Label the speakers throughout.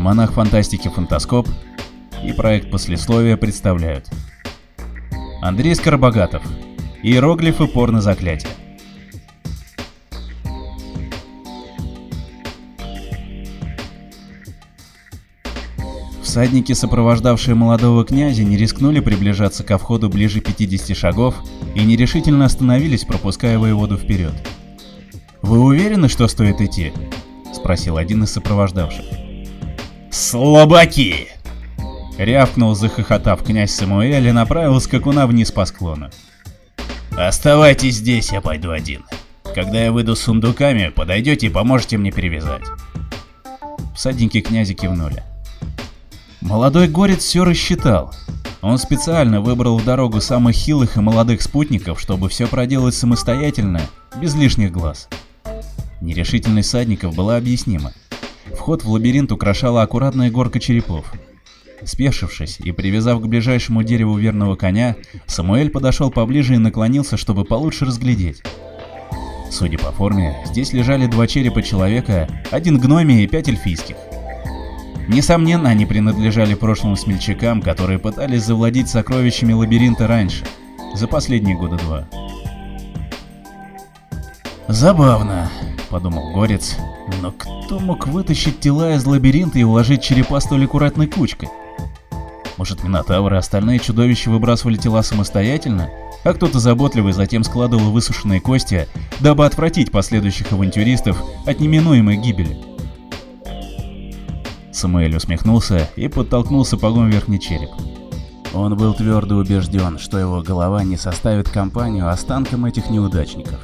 Speaker 1: Альманах фантастики «Фантаскоп» и проект послесловия представляют Андрей Скоробогатов Иероглифы порно-заклятия Всадники, сопровождавшие молодого князя, не рискнули приближаться ко входу ближе 50 шагов и нерешительно остановились, пропуская воеводу вперед. «Вы уверены, что стоит идти?» — спросил один из сопровождавших.
Speaker 2: «Слабаки!»
Speaker 1: Рявкнул, захохотав князь Самуэль и направил скакуна вниз по склону.
Speaker 2: «Оставайтесь здесь, я пойду один. Когда я выйду с сундуками, подойдете и поможете мне перевязать».
Speaker 1: Всадники князя кивнули. Молодой горец все рассчитал. Он специально выбрал в дорогу самых хилых и молодых спутников, чтобы все проделать самостоятельно, без лишних глаз. Нерешительность всадников была объяснима. Вход в лабиринт украшала аккуратная горка черепов. Спешившись и привязав к ближайшему дереву верного коня, Самуэль подошел поближе и наклонился, чтобы получше разглядеть. Судя по форме, здесь лежали два черепа человека, один гномий и пять эльфийских. Несомненно, они принадлежали прошлым смельчакам, которые пытались завладеть сокровищами лабиринта раньше, за последние года два. «Забавно», — подумал Горец, — «но кто мог вытащить тела из лабиринта и уложить черепа столь аккуратной кучкой? Может, Минотавры и остальные чудовища выбрасывали тела самостоятельно, а кто-то заботливый затем складывал высушенные кости, дабы отвратить последующих авантюристов от неминуемой гибели?» Самуэль усмехнулся и подтолкнул сапогом верхний череп. Он был твердо убежден, что его голова не составит компанию останкам этих неудачников.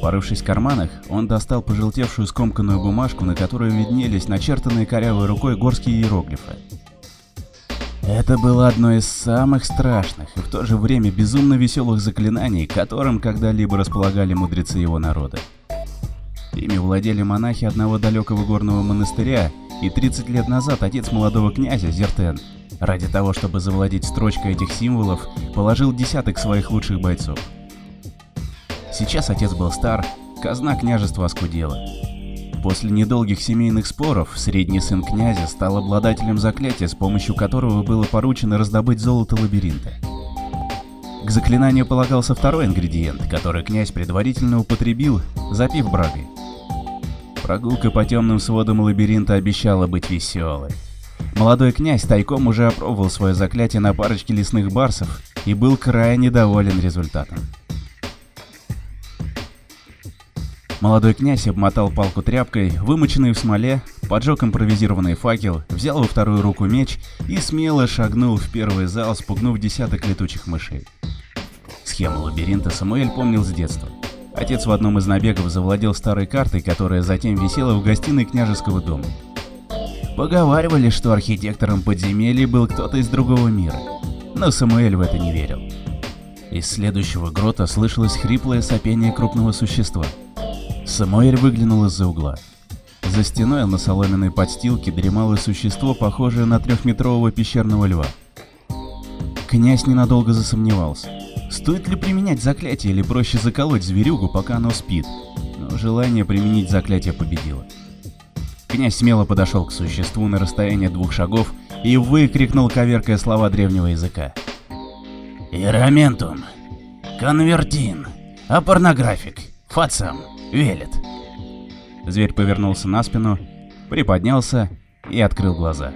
Speaker 1: Порывшись в карманах, он достал пожелтевшую скомканную бумажку, на которой виднелись начертанные корявой рукой горские иероглифы. Это было одно из самых страшных и в то же время безумно веселых заклинаний, которым когда-либо располагали мудрецы его народа. Ими владели монахи одного далекого горного монастыря, и 30 лет назад отец молодого князя, Зертен, ради того, чтобы завладеть строчкой этих символов, положил десяток своих лучших бойцов. Сейчас отец был стар, казна княжества оскудела. После недолгих семейных споров средний сын князя стал обладателем заклятия, с помощью которого было поручено раздобыть золото лабиринта. К заклинанию полагался второй ингредиент, который князь предварительно употребил, запив брагой. Прогулка по темным сводам лабиринта обещала быть веселой. Молодой князь тайком уже опробовал свое заклятие на парочке лесных барсов и был крайне доволен результатом. Молодой князь обмотал палку тряпкой, вымоченной в смоле, поджег импровизированный факел, взял во вторую руку меч и смело шагнул в первый зал, спугнув десяток летучих мышей. Схему лабиринта Самуэль помнил с детства. Отец в одном из набегов завладел старой картой, которая затем висела в гостиной княжеского дома. Поговаривали, что архитектором подземелья был кто-то из другого мира, но Самуэль в это не верил. Из следующего грота слышалось хриплое сопение крупного существа. Самуэль выглянул из-за угла. За стеной на соломенной подстилке дремало существо, похожее на трехметрового пещерного льва. Князь ненадолго засомневался. Стоит ли применять заклятие или проще заколоть зверюгу, пока оно спит? Но желание применить заклятие победило. Князь смело подошел к существу на расстояние двух шагов и выкрикнул, коверкая слова древнего языка. «Ираментум, конвертин, апорнографик, фацам, велет». Зверь повернулся на спину, приподнялся и открыл глаза.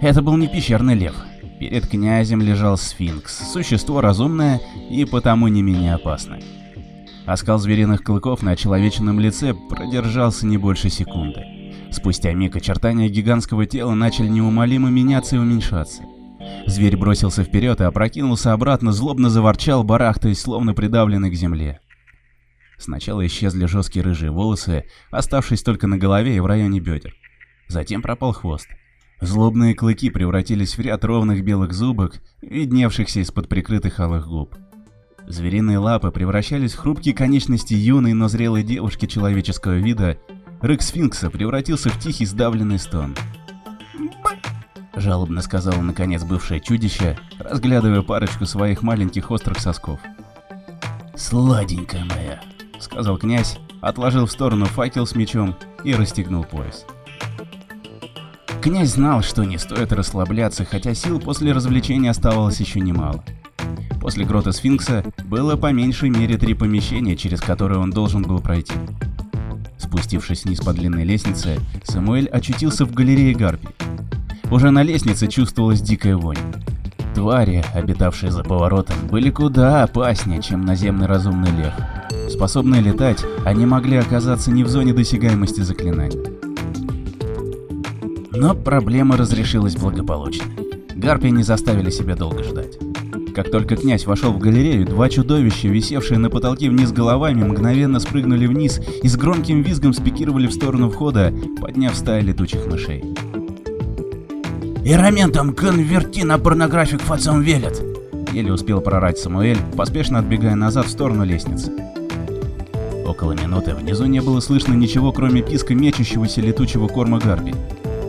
Speaker 1: Это был не пещерный лев, Перед князем лежал сфинкс, существо разумное и потому не менее опасное. Оскал звериных клыков на человечном лице продержался не больше секунды. Спустя миг очертания гигантского тела начали неумолимо меняться и уменьшаться. Зверь бросился вперед и опрокинулся обратно, злобно заворчал, барахтаясь, словно придавленный к земле. Сначала исчезли жесткие рыжие волосы, оставшись только на голове и в районе бедер. Затем пропал хвост. Злобные клыки превратились в ряд ровных белых зубок, видневшихся из-под прикрытых алых губ. Звериные лапы превращались в хрупкие конечности юной, но зрелой девушки человеческого вида. Рык сфинкса превратился в тихий сдавленный стон. Жалобно сказала наконец бывшее чудище, разглядывая парочку своих маленьких острых сосков. «Сладенькая моя», — сказал князь, отложил в сторону факел с мечом и расстегнул пояс. Князь знал, что не стоит расслабляться, хотя сил после развлечения оставалось еще немало. После грота сфинкса было по меньшей мере три помещения, через которые он должен был пройти. Спустившись вниз по длинной лестнице, Самуэль очутился в галерее Гарпи. Уже на лестнице чувствовалась дикая вонь. Твари, обитавшие за поворотом, были куда опаснее, чем наземный разумный лев. Способные летать, они могли оказаться не в зоне досягаемости заклинаний. Но проблема разрешилась благополучно. Гарпии не заставили себя долго ждать. Как только князь вошел в галерею, два чудовища, висевшие на потолке вниз головами, мгновенно спрыгнули вниз и с громким визгом спикировали в сторону входа, подняв стаи летучих мышей.
Speaker 2: «Ираментом конверти на порнографик фацом велят!»
Speaker 1: Еле успел прорать Самуэль, поспешно отбегая назад в сторону лестницы. Около минуты внизу не было слышно ничего, кроме писка мечущегося летучего корма Гарби.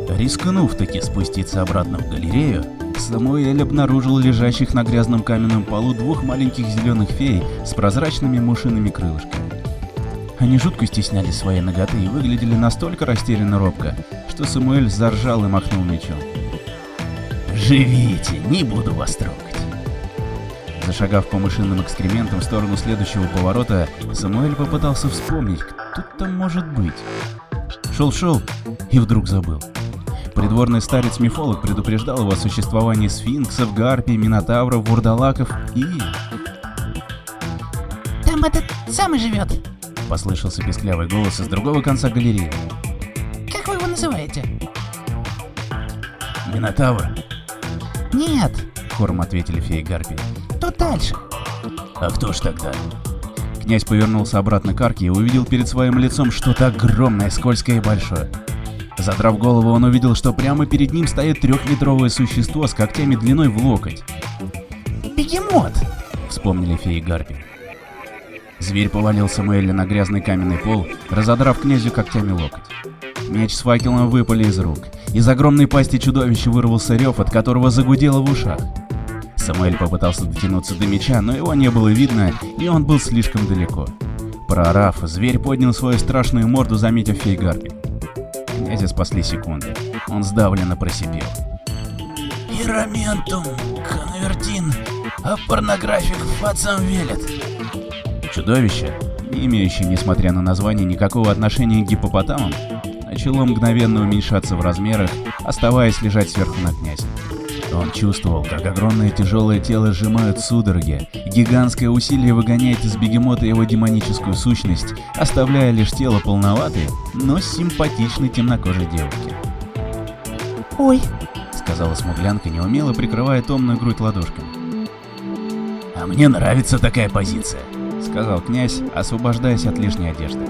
Speaker 1: Рискнув таки спуститься обратно в галерею, Самуэль обнаружил лежащих на грязном каменном полу двух маленьких зеленых фей с прозрачными мушиными крылышками. Они жутко стесняли своей ноготы и выглядели настолько растерянно робко, что Самуэль заржал и махнул мечом.
Speaker 2: «Живите, не буду вас трогать!»
Speaker 1: Зашагав по мышиным экскрементам в сторону следующего поворота, Самуэль попытался вспомнить, кто там может быть. Шел-шел и вдруг забыл. Придворный старец-мифолог предупреждал его о существовании сфинксов, гарпий, минотавров, вурдалаков и...
Speaker 3: «Там этот самый живет!»
Speaker 1: — послышался песклявый голос из другого конца галереи.
Speaker 3: «Как вы его называете?»
Speaker 2: «Минотавр?»
Speaker 3: «Нет!»
Speaker 1: — хором ответили феи гарпии.
Speaker 3: «Тут дальше!»
Speaker 2: «А кто ж тогда?»
Speaker 1: Князь повернулся обратно к арке и увидел перед своим лицом что-то огромное, скользкое и большое. Задрав голову, он увидел, что прямо перед ним стоит трехметровое существо с когтями длиной в локоть.
Speaker 3: «Бегемот!»
Speaker 1: — вспомнили феи Гарпи. Зверь повалил Самуэля на грязный каменный пол, разодрав князю когтями локоть. Меч с факелом выпали из рук. Из огромной пасти чудовища вырвался рев, от которого загудело в ушах. Самуэль попытался дотянуться до меча, но его не было видно, и он был слишком далеко. Проорав, зверь поднял свою страшную морду, заметив фей Гарпи. Князя спасли секунды. Он сдавленно просипел.
Speaker 2: «Ираментум, конвертин, а порнографик фацам велят!»
Speaker 1: Чудовище, не имеющее, несмотря на название, никакого отношения к гипопотамам, начало мгновенно уменьшаться в размерах, оставаясь лежать сверху на князе. Он чувствовал, как огромное тяжелое тело сжимают судороги, гигантское усилие выгоняет из бегемота его демоническую сущность, оставляя лишь тело полноватой, но симпатичной темнокожей девушки.
Speaker 3: «Ой!»
Speaker 1: — сказала смуглянка, неумело прикрывая томную грудь ладошками.
Speaker 2: «А мне нравится такая позиция», —
Speaker 1: сказал князь, освобождаясь от лишней одежды.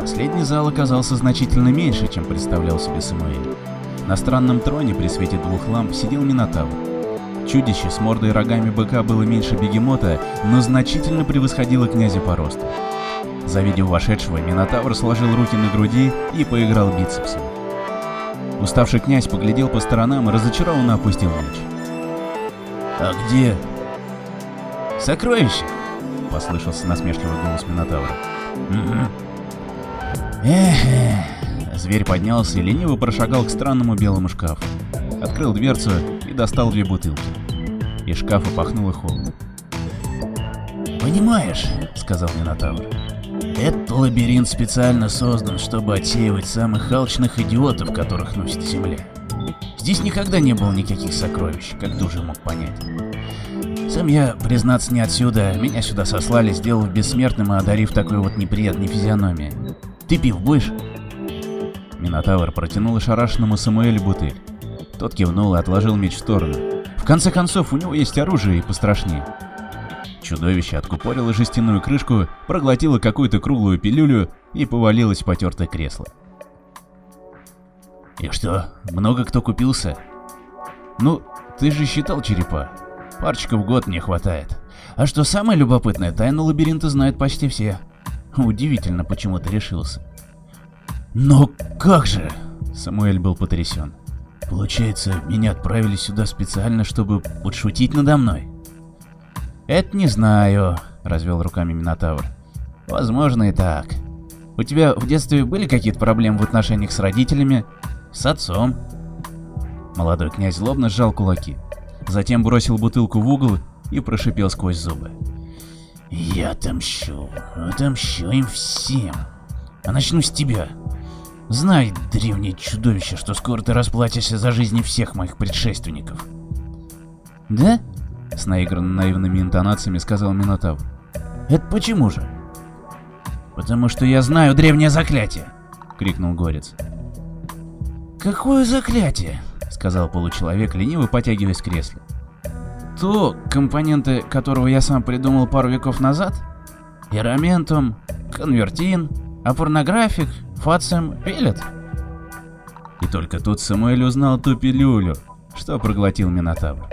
Speaker 1: Последний зал оказался значительно меньше, чем представлял себе Самуэль. На странном троне при свете двух ламп сидел Минотавр. Чудище с мордой и рогами быка было меньше бегемота, но значительно превосходило князя по росту. Завидев вошедшего, Минотавр сложил руки на груди и поиграл бицепсом. Уставший князь поглядел по сторонам и разочарованно опустил меч.
Speaker 2: «А где?»
Speaker 1: «Сокровище!» — послышался насмешливый голос Минотавра.
Speaker 2: «Угу».
Speaker 1: Эх, Зверь поднялся и лениво прошагал к странному белому шкафу. Открыл дверцу и достал две бутылки. Из шкафа пахнуло холодом.
Speaker 2: «Понимаешь», — сказал Минотавр, — «этот лабиринт специально создан, чтобы отсеивать самых алчных идиотов, которых носит Земля. Здесь никогда не было никаких сокровищ, как ты уже мог понять. Сам я, признаться, не отсюда, меня сюда сослали, сделав бессмертным и одарив такой вот неприятной физиономией. Ты пив будешь?»
Speaker 1: Минотавр протянул ошарашенному Самуэлю бутыль. Тот кивнул и отложил меч в сторону. В конце концов, у него есть оружие и пострашнее. Чудовище откупорило жестяную крышку, проглотило какую-то круглую пилюлю и повалилось в потертое кресло.
Speaker 2: «И что, много кто купился?»
Speaker 1: «Ну, ты же считал черепа. Парчика в год не хватает.
Speaker 2: А что самое любопытное, тайну лабиринта знают почти все.
Speaker 1: Удивительно, почему ты решился.
Speaker 2: Но как же?
Speaker 1: Самуэль был потрясен.
Speaker 2: Получается, меня отправили сюда специально, чтобы подшутить надо мной?
Speaker 1: Это не знаю, развел руками Минотавр. Возможно и так. У тебя в детстве были какие-то проблемы в отношениях с родителями? С отцом? Молодой князь злобно сжал кулаки. Затем бросил бутылку в угол и прошипел сквозь зубы.
Speaker 2: Я отомщу, отомщу им всем. А начну с тебя. Знай, древнее чудовище, что скоро ты расплатишься за жизни всех моих предшественников.
Speaker 1: Да? С наигранно наивными интонациями сказал Минотавр. Это почему же?
Speaker 2: Потому что я знаю древнее заклятие,
Speaker 1: крикнул Горец.
Speaker 2: Какое заклятие?
Speaker 1: сказал получеловек, лениво потягиваясь в кресле. То, компоненты которого я сам придумал пару веков назад? Ираментум, конвертин, а порнографик, фацием, пелет? И только тут Самуэль узнал ту пилюлю, что проглотил Минотавр.